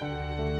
Música